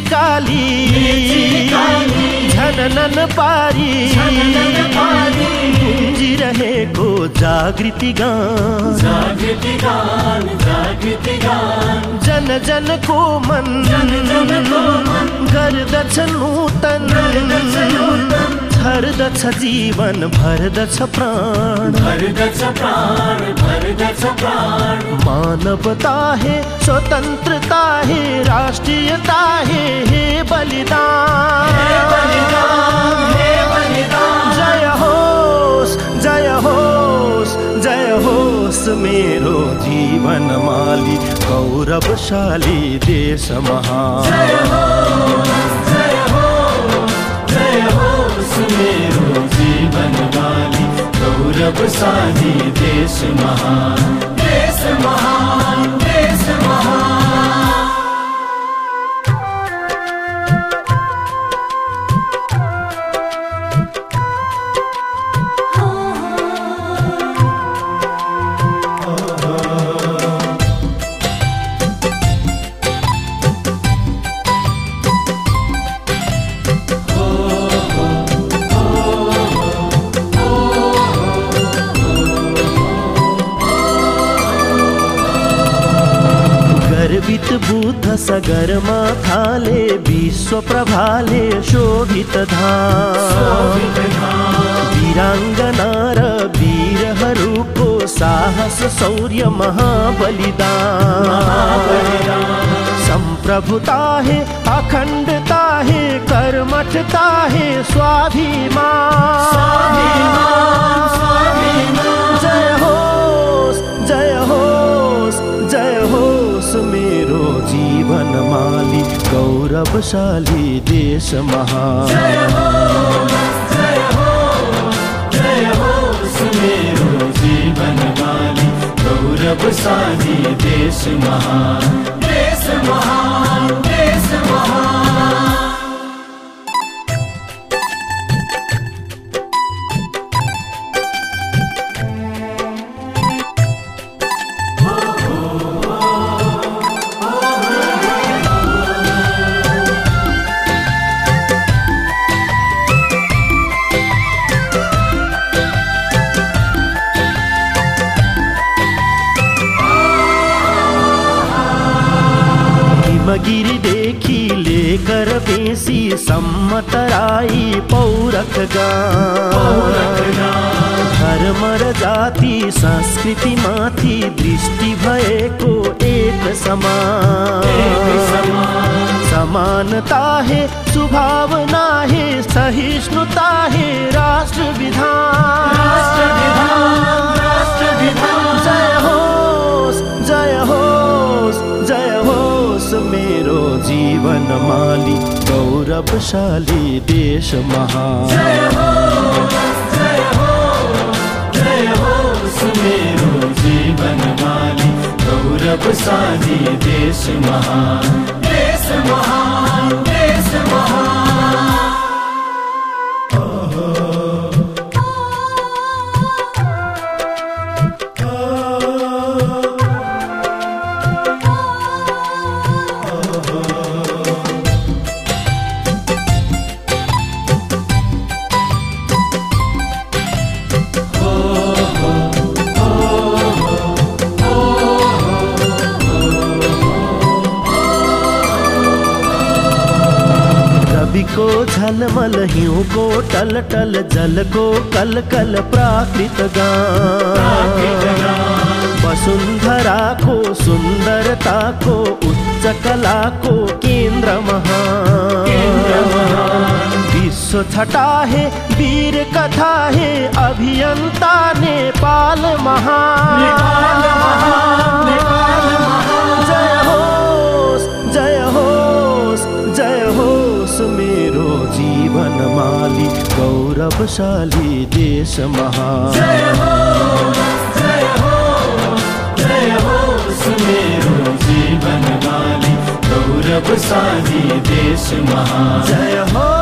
काली झननन पारी गुंजी रहेको जागृति गान। जागृति गान जागृति गान। जन जनको मन गर्दछ नूतन। छर्दछ जीवन भर्दछ प्राण। भरदछ प्राण प्राण मानवता है स्वतंत्रता है राष्ट्रीयता है हे बलिदान। हे बलिदान जय होस जय होस जय होस मेरो जीवन माली गौरवशाली देश महान। जय हो जय हो सुमेरो जीवन वाली गौरवशाली देश महान। गर्वित बुद्ध सगरमा थाले विश्व प्रभाले शोभित धाम। वीराङ्गना र वीरहरूको साहस शौर्य महाबलिदान। संप्रभुता है अखंडता है कर्मठता है स्वाभिमान। मेरो जीवन माली गौरवशाली देश महान। जय हो सुमेरो जीवन वाली गौरवशाली देश महान। देश महान। हिमगिरिदेखि लेकर बेसी सम्मतराई पौरख गान जाति संस्कृति संस्कृतिमाथि दृष्टि भएको एक समान। समानता है सुभावना है सहिष्णुता है राष्ट्र विधान। जय जीवन माली गौरवशाली देश महान। जय हो सुमेरो जीवन माली गौरवशाली देश महान। रविको झलमल हिऊ को टल टल जल को कल कल प्राकृत गान। सुंदरता को उच्च कला को केंद्र महान। विश्व छटा है वीर कथा है अभियंता नेपाल महान। जय होस मेरो जीवन माली गौरवशाली देश महान। जय हो सुमेरो जीवन वाली गौरवशाली देश महान। जय हो।